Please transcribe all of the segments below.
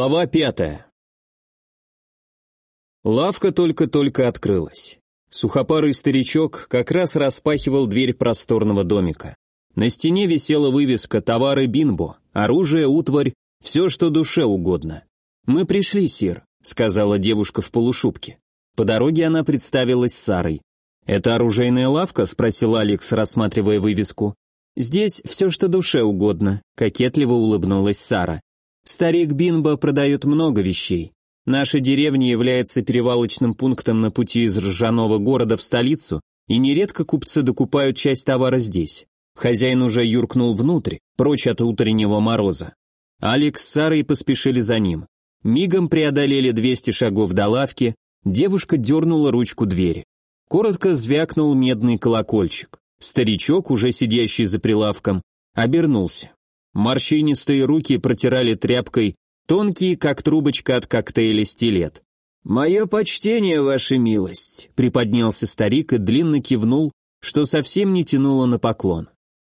Глава пятая. Лавка только-только открылась. Сухопарый старичок как раз распахивал дверь просторного домика. На стене висела вывеска «Товары Бинбо», оружие, утварь, все, что душе угодно. «Мы пришли, сир», — сказала девушка в полушубке. По дороге она представилась Сарой. «Это оружейная лавка?» — спросил Алекс, рассматривая вывеску. «Здесь все, что душе угодно», — кокетливо улыбнулась Сара. Старик Бинбо продает много вещей. Наша деревня является перевалочным пунктом на пути из ржаного города в столицу, и нередко купцы докупают часть товара здесь. Хозяин уже юркнул внутрь, прочь от утреннего мороза. Алекс с Сарой поспешили за ним. Мигом преодолели 200 шагов до лавки, девушка дернула ручку двери. Коротко звякнул медный колокольчик. Старичок, уже сидящий за прилавком, обернулся. Морщинистые руки протирали тряпкой тонкий, как трубочка от коктейля, стилет. «Мое почтение, ваша милость», — приподнялся старик и длинно кивнул, что совсем не тянуло на поклон.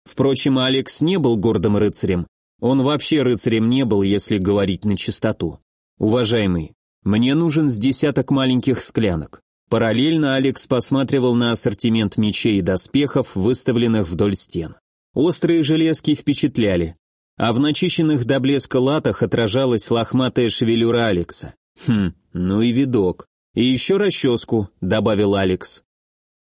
Впрочем, Алекс не был гордым рыцарем. Он вообще рыцарем не был, если говорить на чистоту. «Уважаемый, мне нужен с десяток маленьких склянок». Параллельно Алекс посматривал на ассортимент мечей и доспехов, выставленных вдоль стен. Острые железки впечатляли, а в начищенных до блеска латах отражалась лохматая шевелюра Алекса. «Хм, ну и видок. И еще расческу», — добавил Алекс.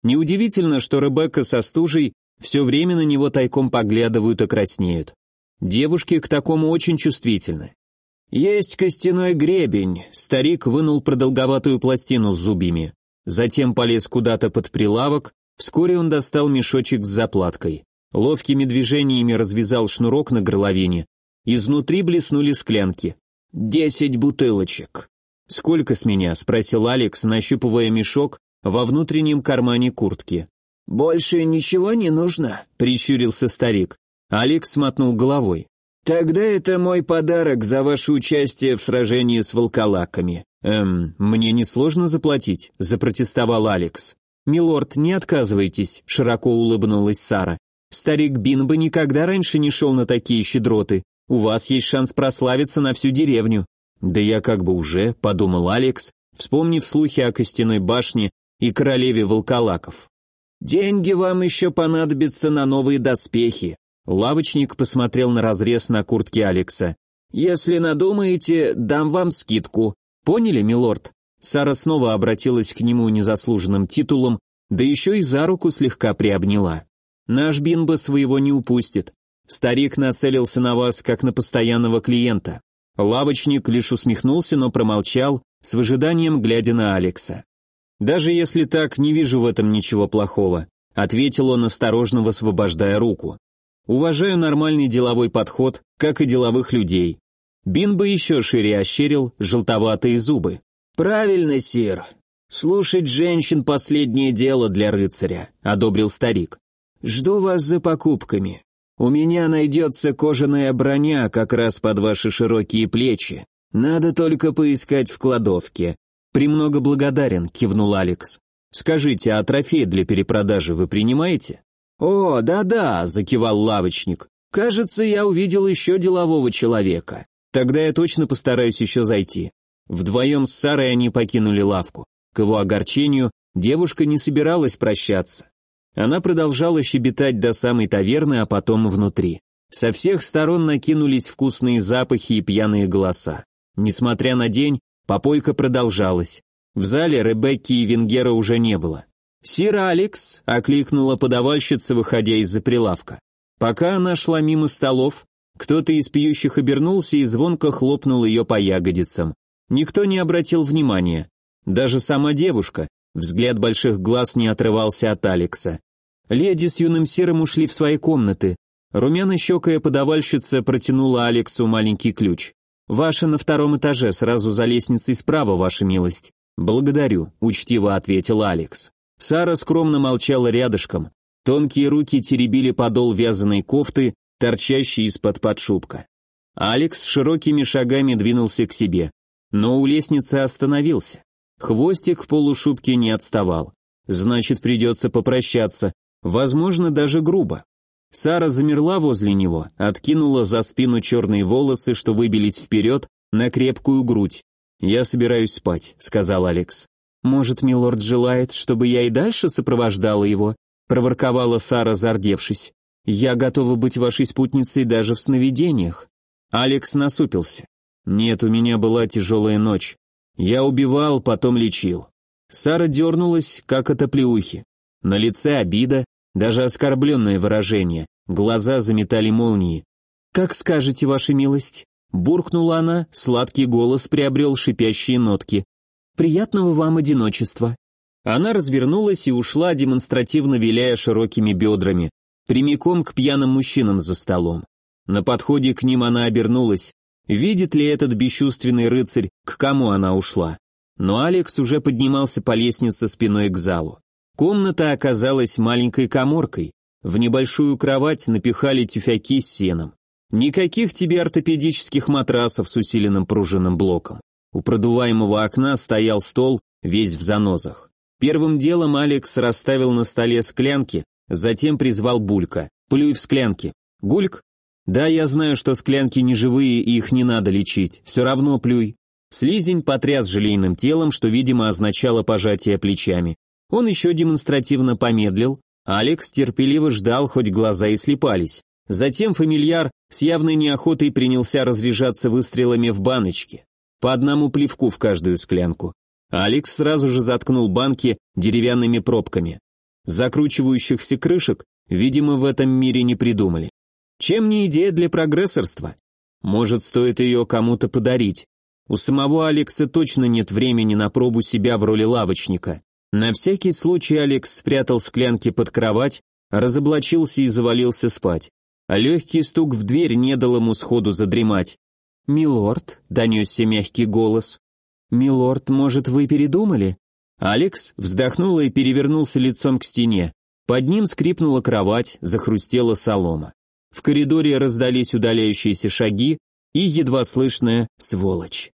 Неудивительно, что Ребекка со стужей все время на него тайком поглядывают и краснеют. Девушки к такому очень чувствительны. «Есть костяной гребень», — старик вынул продолговатую пластину с зубьями. Затем полез куда-то под прилавок, вскоре он достал мешочек с заплаткой. Ловкими движениями развязал шнурок на горловине. Изнутри блеснули склянки. «Десять бутылочек». «Сколько с меня?» – спросил Алекс, нащупывая мешок во внутреннем кармане куртки. «Больше ничего не нужно», – прищурился старик. Алекс мотнул головой. «Тогда это мой подарок за ваше участие в сражении с волколаками». «Эм, мне несложно заплатить», – запротестовал Алекс. «Милорд, не отказывайтесь», – широко улыбнулась Сара. Старик Бин бы никогда раньше не шел на такие щедроты. У вас есть шанс прославиться на всю деревню». «Да я как бы уже», — подумал Алекс, вспомнив слухи о костяной башне и королеве волколаков. «Деньги вам еще понадобятся на новые доспехи». Лавочник посмотрел на разрез на куртке Алекса. «Если надумаете, дам вам скидку. Поняли, милорд?» Сара снова обратилась к нему незаслуженным титулом, да еще и за руку слегка приобняла. Наш Бинбо своего не упустит. Старик нацелился на вас, как на постоянного клиента. Лавочник лишь усмехнулся, но промолчал, с выжиданием глядя на Алекса. «Даже если так, не вижу в этом ничего плохого», ответил он, осторожно высвобождая руку. «Уважаю нормальный деловой подход, как и деловых людей». Бинбо еще шире ощерил желтоватые зубы. «Правильно, сир. Слушать женщин – последнее дело для рыцаря», – одобрил старик. Жду вас за покупками. У меня найдется кожаная броня как раз под ваши широкие плечи. Надо только поискать в кладовке. Премного благодарен, кивнул Алекс. Скажите, а трофей для перепродажи вы принимаете? О, да-да, закивал лавочник. Кажется, я увидел еще делового человека. Тогда я точно постараюсь еще зайти. Вдвоем с Сарой они покинули лавку. К его огорчению девушка не собиралась прощаться. Она продолжала щебетать до самой таверны, а потом внутри. Со всех сторон накинулись вкусные запахи и пьяные голоса. Несмотря на день, попойка продолжалась. В зале Ребекки и Венгера уже не было. «Сир Алекс!» — окликнула подавальщица, выходя из-за прилавка. Пока она шла мимо столов, кто-то из пьющих обернулся и звонко хлопнул ее по ягодицам. Никто не обратил внимания. Даже сама девушка, взгляд больших глаз не отрывался от Алекса. Леди с юным серым ушли в свои комнаты. Румяно-щекая подавальщица протянула Алексу маленький ключ. «Ваша на втором этаже, сразу за лестницей справа, ваша милость». «Благодарю», — учтиво ответил Алекс. Сара скромно молчала рядышком. Тонкие руки теребили подол вязаной кофты, торчащей из-под подшубка. Алекс широкими шагами двинулся к себе, но у лестницы остановился. Хвостик в полушубке не отставал. Значит, придется попрощаться, возможно, даже грубо. Сара замерла возле него, откинула за спину черные волосы, что выбились вперед, на крепкую грудь. «Я собираюсь спать», — сказал Алекс. «Может, милорд желает, чтобы я и дальше сопровождала его?» — проворковала Сара, зардевшись. «Я готова быть вашей спутницей даже в сновидениях». Алекс насупился. «Нет, у меня была тяжелая ночь. Я убивал, потом лечил». Сара дернулась, как от оплеухи. На лице обида, даже оскорбленное выражение. Глаза заметали молнии. «Как скажете, ваша милость?» Буркнула она, сладкий голос приобрел шипящие нотки. «Приятного вам одиночества». Она развернулась и ушла, демонстративно виляя широкими бедрами, прямиком к пьяным мужчинам за столом. На подходе к ним она обернулась. Видит ли этот бесчувственный рыцарь, к кому она ушла? Но Алекс уже поднимался по лестнице спиной к залу. Комната оказалась маленькой коморкой. В небольшую кровать напихали тюфяки с сеном. Никаких тебе ортопедических матрасов с усиленным пружинным блоком. У продуваемого окна стоял стол, весь в занозах. Первым делом Алекс расставил на столе склянки, затем призвал Булька. «Плюй в склянки». «Гульк?» «Да, я знаю, что склянки не живые и их не надо лечить. Все равно плюй». Слизень потряс желейным телом, что, видимо, означало пожатие плечами. Он еще демонстративно помедлил. Алекс терпеливо ждал, хоть глаза и слепались. Затем фамильяр с явной неохотой принялся разряжаться выстрелами в баночки, по одному плевку в каждую склянку. Алекс сразу же заткнул банки деревянными пробками. Закручивающихся крышек, видимо, в этом мире не придумали. Чем не идея для прогрессорства? Может, стоит ее кому-то подарить. У самого Алекса точно нет времени на пробу себя в роли лавочника. На всякий случай Алекс спрятал склянки под кровать, разоблачился и завалился спать а легкий стук в дверь не дал ему сходу задремать. «Милорд», — донесся мягкий голос, — «Милорд, может, вы передумали?» Алекс вздохнул и перевернулся лицом к стене. Под ним скрипнула кровать, захрустела солома. В коридоре раздались удаляющиеся шаги и едва слышная «сволочь».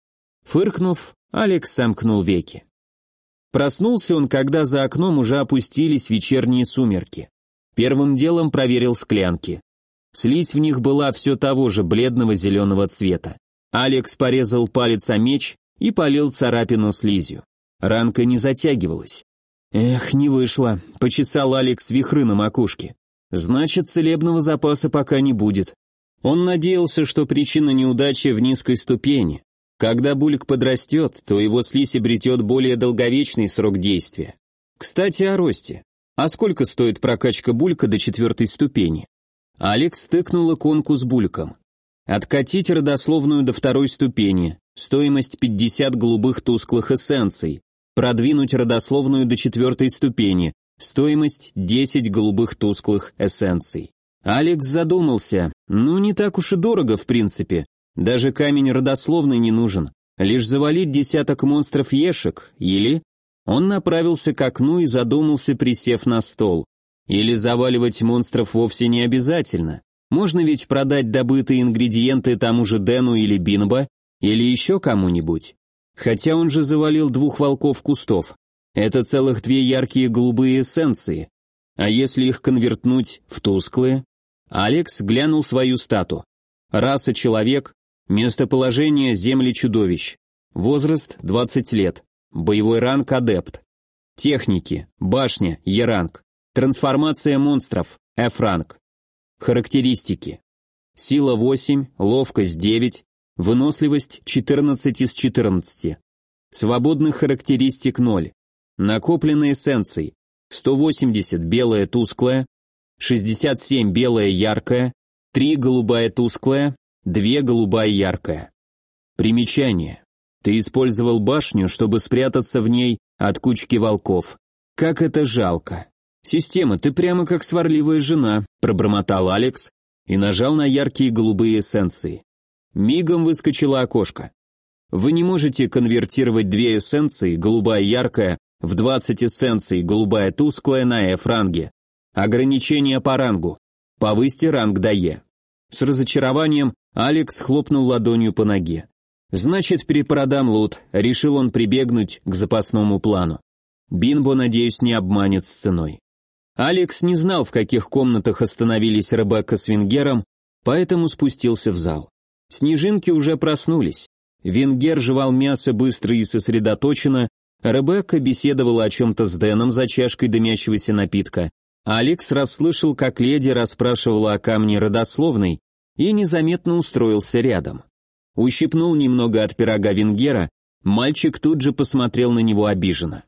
Фыркнув, Алекс сомкнул веки. Проснулся он, когда за окном уже опустились вечерние сумерки. Первым делом проверил склянки. Слизь в них была все того же бледного зеленого цвета. Алекс порезал палец о меч и полил царапину слизью. Ранка не затягивалась. Эх, не вышло, почесал Алекс вихры на макушке. Значит, целебного запаса пока не будет. Он надеялся, что причина неудачи в низкой ступени. Когда бульк подрастет, то его слизь обретет более долговечный срок действия. Кстати, о росте. А сколько стоит прокачка булька до четвертой ступени? Алекс тыкнул иконку с бульком. Откатить родословную до второй ступени. Стоимость 50 голубых тусклых эссенций. Продвинуть родословную до четвертой ступени. Стоимость 10 голубых тусклых эссенций. Алекс задумался. Ну, не так уж и дорого, в принципе. Даже камень родословный не нужен. Лишь завалить десяток монстров-ешек, или... Он направился к окну и задумался, присев на стол. Или заваливать монстров вовсе не обязательно. Можно ведь продать добытые ингредиенты тому же Дэну или Бинбо, или еще кому-нибудь. Хотя он же завалил двух волков кустов. Это целых две яркие голубые эссенции. А если их конвертнуть в тусклые? Алекс глянул свою стату. Раса человек, местоположение земли чудовищ. Возраст 20 лет. Боевой ранг адепт. Техники, башня, Е-ранг. Трансформация монстров. F-ранг. Характеристики. Сила 8, ловкость 9, выносливость 14 из 14. Свободных характеристик 0. Накопленные эссенции. 180 белая тусклая, 67 белая яркая, 3 голубая тусклая, 2 голубая яркая. Примечание. Ты использовал башню, чтобы спрятаться в ней от кучки волков. Как это жалко. «Система, ты прямо как сварливая жена», – пробормотал Алекс и нажал на яркие голубые эссенции. Мигом выскочило окошко. Вы не можете конвертировать две эссенции, голубая яркая, в 20 эссенций, голубая тусклая на F-ранге. Ограничение по рангу. Повысьте ранг до Е. С разочарованием Алекс хлопнул ладонью по ноге. Значит, перепродам лут, решил он прибегнуть к запасному плану. Бинбо, надеюсь, не обманет с ценой. Алекс не знал, в каких комнатах остановились Ребекка с Венгером, поэтому спустился в зал. Снежинки уже проснулись. Венгер жевал мясо быстро и сосредоточенно, Ребекка беседовала о чем-то с Дэном за чашкой дымящегося напитка, Алекс расслышал, как леди расспрашивала о камне родословной и незаметно устроился рядом. Ущипнул немного от пирога Венгера, мальчик тут же посмотрел на него обиженно.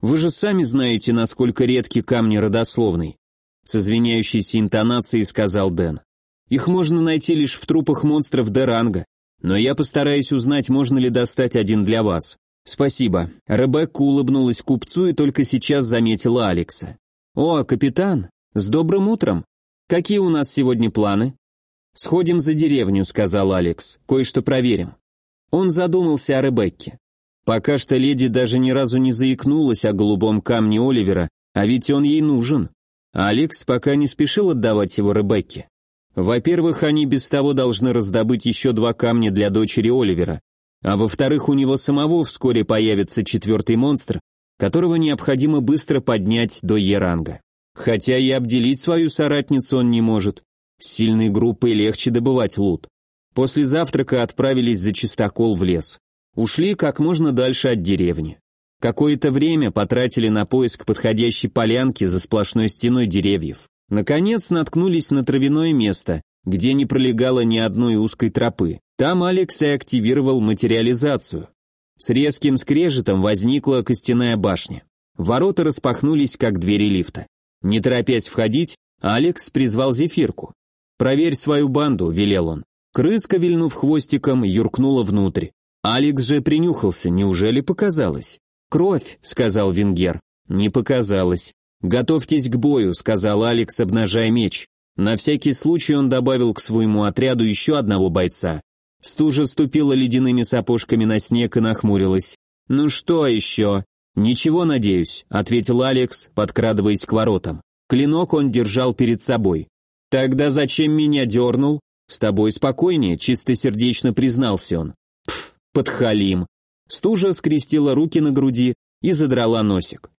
«Вы же сами знаете, насколько редки камни родословной», с извиняющейся интонацией сказал Дэн. «Их можно найти лишь в трупах монстров Деранга, но я постараюсь узнать, можно ли достать один для вас. Спасибо». Ребекка улыбнулась купцу и только сейчас заметила Алекса. «О, капитан, с добрым утром! Какие у нас сегодня планы?» «Сходим за деревню», — сказал Алекс, — «кое-что проверим». Он задумался о Ребекке. Пока что леди даже ни разу не заикнулась о голубом камне Оливера, а ведь он ей нужен. Алекс пока не спешил отдавать его Ребекке. Во-первых, они без того должны раздобыть еще два камня для дочери Оливера, а во-вторых, у него самого вскоре появится четвертый монстр, которого необходимо быстро поднять до Е-ранга. Хотя и обделить свою соратницу он не может. С сильной группой легче добывать лут. После завтрака отправились за чистокол в лес. Ушли как можно дальше от деревни. Какое-то время потратили на поиск подходящей полянки за сплошной стеной деревьев. Наконец наткнулись на травяное место, где не пролегало ни одной узкой тропы. Там Алекс и активировал материализацию. С резким скрежетом возникла костяная башня. Ворота распахнулись, как двери лифта. Не торопясь входить, Алекс призвал Зефирку. «Проверь свою банду», — велел он. Крыска, вильнув хвостиком, юркнула внутрь. Алекс же принюхался, неужели показалось? «Кровь», — сказал Венгер. «Не показалось». «Готовьтесь к бою», — сказал Алекс, обнажая меч. На всякий случай он добавил к своему отряду еще одного бойца. Стужа ступила ледяными сапожками на снег и нахмурилась. «Ну что еще?» «Ничего, надеюсь», — ответил Алекс, подкрадываясь к воротам. Клинок он держал перед собой. «Тогда зачем меня дернул?» «С тобой спокойнее», — чистосердечно признался он. «Пф, подхалим». Стужа скрестила руки на груди и задрала носик.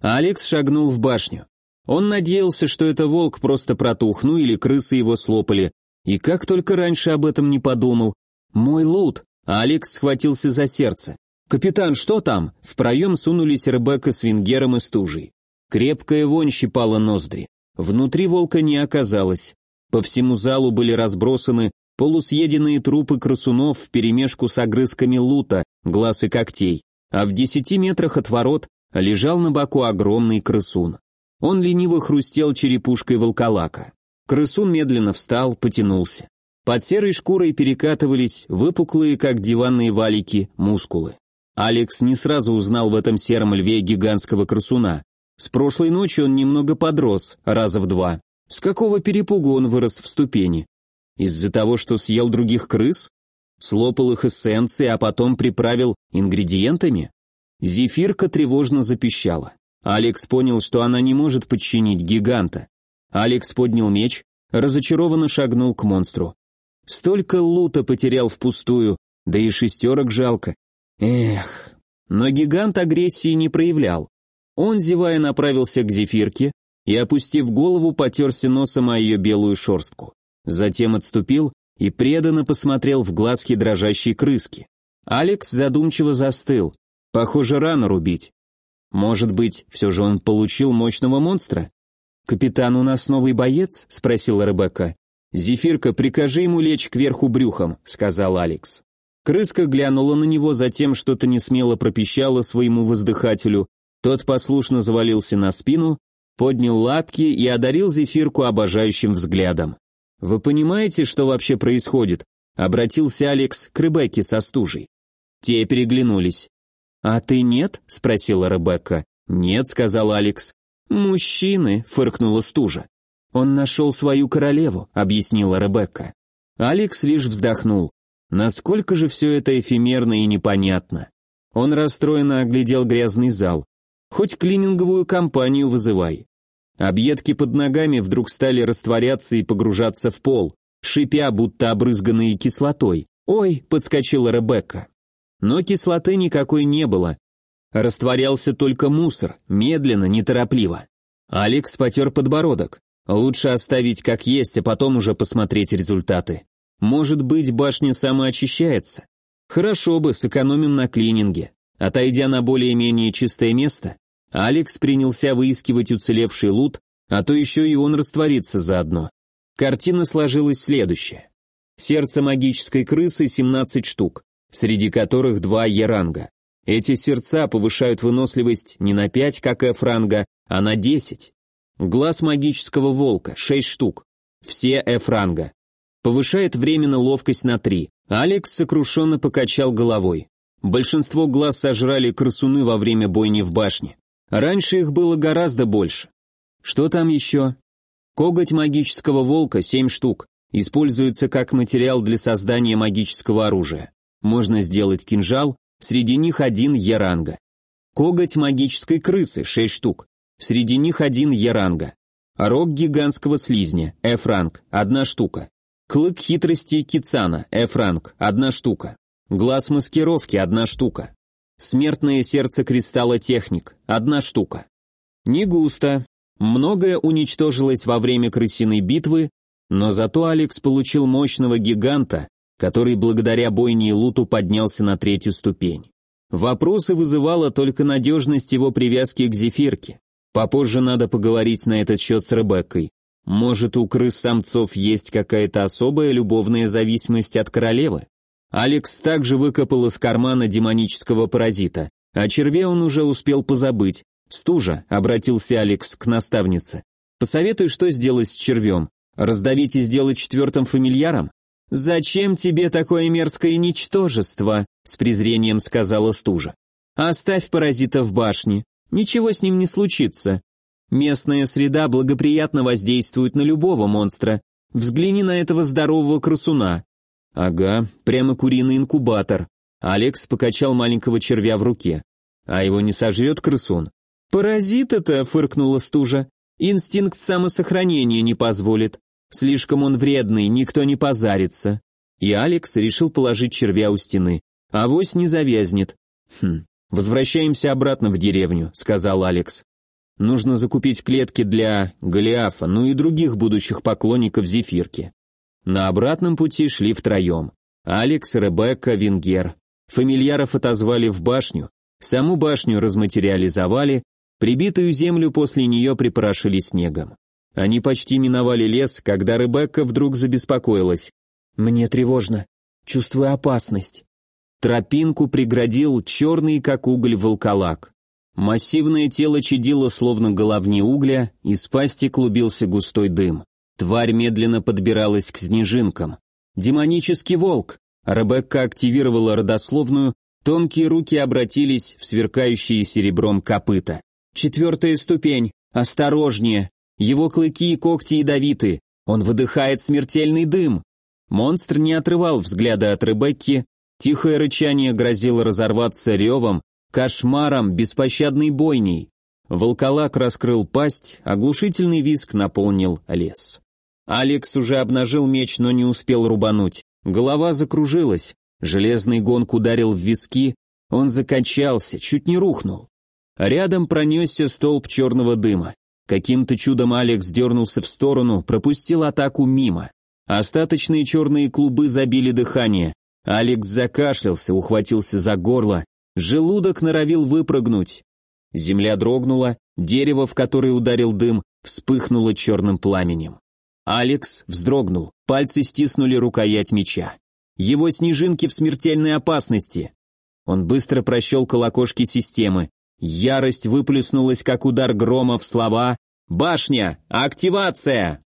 Алекс шагнул в башню. Он надеялся, что это волк просто протух, ну или крысы его слопали, и как только раньше об этом не подумал, «Мой лут!» Алекс схватился за сердце. «Капитан, что там?» В проем сунулись Ребекка с Венгером и стужей. Крепкая вонь щипала ноздри. Внутри волка не оказалось. По всему залу были разбросаны полусъеденные трупы красунов вперемешку с огрызками лута, глаз и когтей, а в десяти метрах от ворот лежал на боку огромный крысун. Он лениво хрустел черепушкой волколака. Крысун медленно встал, потянулся. Под серой шкурой перекатывались выпуклые, как диванные валики, мускулы. Алекс не сразу узнал в этом сером льве гигантского красуна. С прошлой ночи он немного подрос, раза в два. С какого перепугу он вырос в ступени? Из-за того, что съел других крыс? Слопал их эссенции, а потом приправил ингредиентами? Зефирка тревожно запищала. Алекс понял, что она не может подчинить гиганта. Алекс поднял меч, разочарованно шагнул к монстру. Столько лута потерял впустую, да и шестерок жалко. Эх, но гигант агрессии не проявлял. Он, зевая, направился к зефирке и, опустив голову, потерся носом о ее белую шерстку. Затем отступил и преданно посмотрел в глазки дрожащей крыски. Алекс задумчиво застыл. Похоже, рано рубить. Может быть, все же он получил мощного монстра? «Капитан, у нас новый боец?» — спросила Ребекка. «Зефирка, прикажи ему лечь кверху брюхом», — сказал Алекс. Крыска глянула на него, затем что-то несмело пропищала своему воздыхателю. Тот послушно завалился на спину, поднял лапки и одарил Зефирку обожающим взглядом. «Вы понимаете, что вообще происходит?» — обратился Алекс к Ребекке со стужей. Те переглянулись. «А ты нет?» — спросила Ребекка. «Нет», — сказал Алекс. «Мужчины», — фыркнула стужа. «Он нашел свою королеву», — объяснила Ребекка. Алекс лишь вздохнул. Насколько же все это эфемерно и непонятно. Он расстроенно оглядел грязный зал. Хоть клининговую компанию вызывай. Объедки под ногами вдруг стали растворяться и погружаться в пол, шипя, будто обрызганные кислотой. «Ой!» — подскочила Ребекка. Но кислоты никакой не было. Растворялся только мусор, медленно, неторопливо. Алекс потер подбородок. Лучше оставить как есть, а потом уже посмотреть результаты. Может быть, башня самоочищается. Хорошо бы, сэкономим на клининге. Отойдя на более-менее чистое место, Алекс принялся выискивать уцелевший лут, а то еще и он растворится заодно. Картина сложилась следующая. Сердце магической крысы 17 штук, среди которых два Е-ранга. Эти сердца повышают выносливость не на 5, как F-ранга, а на 10. Глаз магического волка 6 штук, все F-ранга. Повышает временно ловкость на 3. Алекс сокрушенно покачал головой. Большинство глаз сожрали красуны во время бойни в башне. Раньше их было гораздо больше. Что там еще? Коготь магического волка 7 штук. Используется как материал для создания магического оружия. Можно сделать кинжал, среди них один Е-ранга. Коготь магической крысы 6 штук. Среди них один Е-ранга. Рог гигантского слизня, F-ранг, одна штука. Клык хитрости Кицана, F-ранг, одна штука. Глаз маскировки, одна штука. Смертное сердце кристалла техник, одна штука. Не густо. Многое уничтожилось во время крысиной битвы, но зато Алекс получил мощного гиганта, который благодаря бойне и луту поднялся на третью ступень. Вопросы вызывала только надежность его привязки к зефирке. Попозже надо поговорить на этот счет с Ребеккой. Может, у крыс-самцов есть какая-то особая любовная зависимость от королевы? Алекс также выкопал из кармана демонического паразита. О черве он уже успел позабыть. «Стужа», — обратился Алекс к наставнице. «Посоветуй, что сделать с червем. Раздавить и сделать четвертым фамильяром?» «Зачем тебе такое мерзкое ничтожество?» — с презрением сказала стужа. «Оставь паразита в башне. Ничего с ним не случится. Местная среда благоприятно воздействует на любого монстра. Взгляни на этого здорового красуна. Ага, прямо куриный инкубатор. Алекс покачал маленького червя в руке. А его не сожрет крысун? Паразит это, фыркнула стужа. Инстинкт самосохранения не позволит. Слишком он вредный, никто не позарится. И Алекс решил положить червя у стены. Авось не завязнет. Хм, возвращаемся обратно в деревню, сказал Алекс. Нужно закупить клетки для Голиафа, ну и других будущих поклонников Зефирки. На обратном пути шли втроем. Алекс, Ребекка, Венгер. Фамильяров отозвали в башню, саму башню разматериализовали, прибитую землю после нее припорошили снегом. Они почти миновали лес, когда Ребекка вдруг забеспокоилась. «Мне тревожно. Чувствую опасность». Тропинку преградил черный, как уголь, волколак. Массивное тело чадило, словно головни угля, из пасти клубился густой дым. Тварь медленно подбиралась к снежинкам. «Демонический волк!» Ребекка активировала родословную, тонкие руки обратились в сверкающие серебром копыта. «Четвертая ступень! Осторожнее! Его клыки и когти ядовиты! Он выдыхает смертельный дым!» Монстр не отрывал взгляда от Ребекки, тихое рычание грозило разорваться ревом, кошмаром, беспощадной бойней. Волколак раскрыл пасть, оглушительный виск наполнил лес. Алекс уже обнажил меч, но не успел рубануть. Голова закружилась, железный гонг ударил в виски, он закачался, чуть не рухнул. Рядом пронесся столб черного дыма. Каким-то чудом Алекс дернулся в сторону, пропустил атаку мимо. Остаточные черные клубы забили дыхание. Алекс закашлялся, ухватился за горло, Желудок норовил выпрыгнуть. Земля дрогнула, дерево, в которое ударил дым, вспыхнуло черным пламенем. Алекс вздрогнул, пальцы стиснули рукоять меча. Его снежинки в смертельной опасности. Он быстро прощелкал окошки системы. Ярость выплеснулась, как удар грома в слова «Башня! Активация!»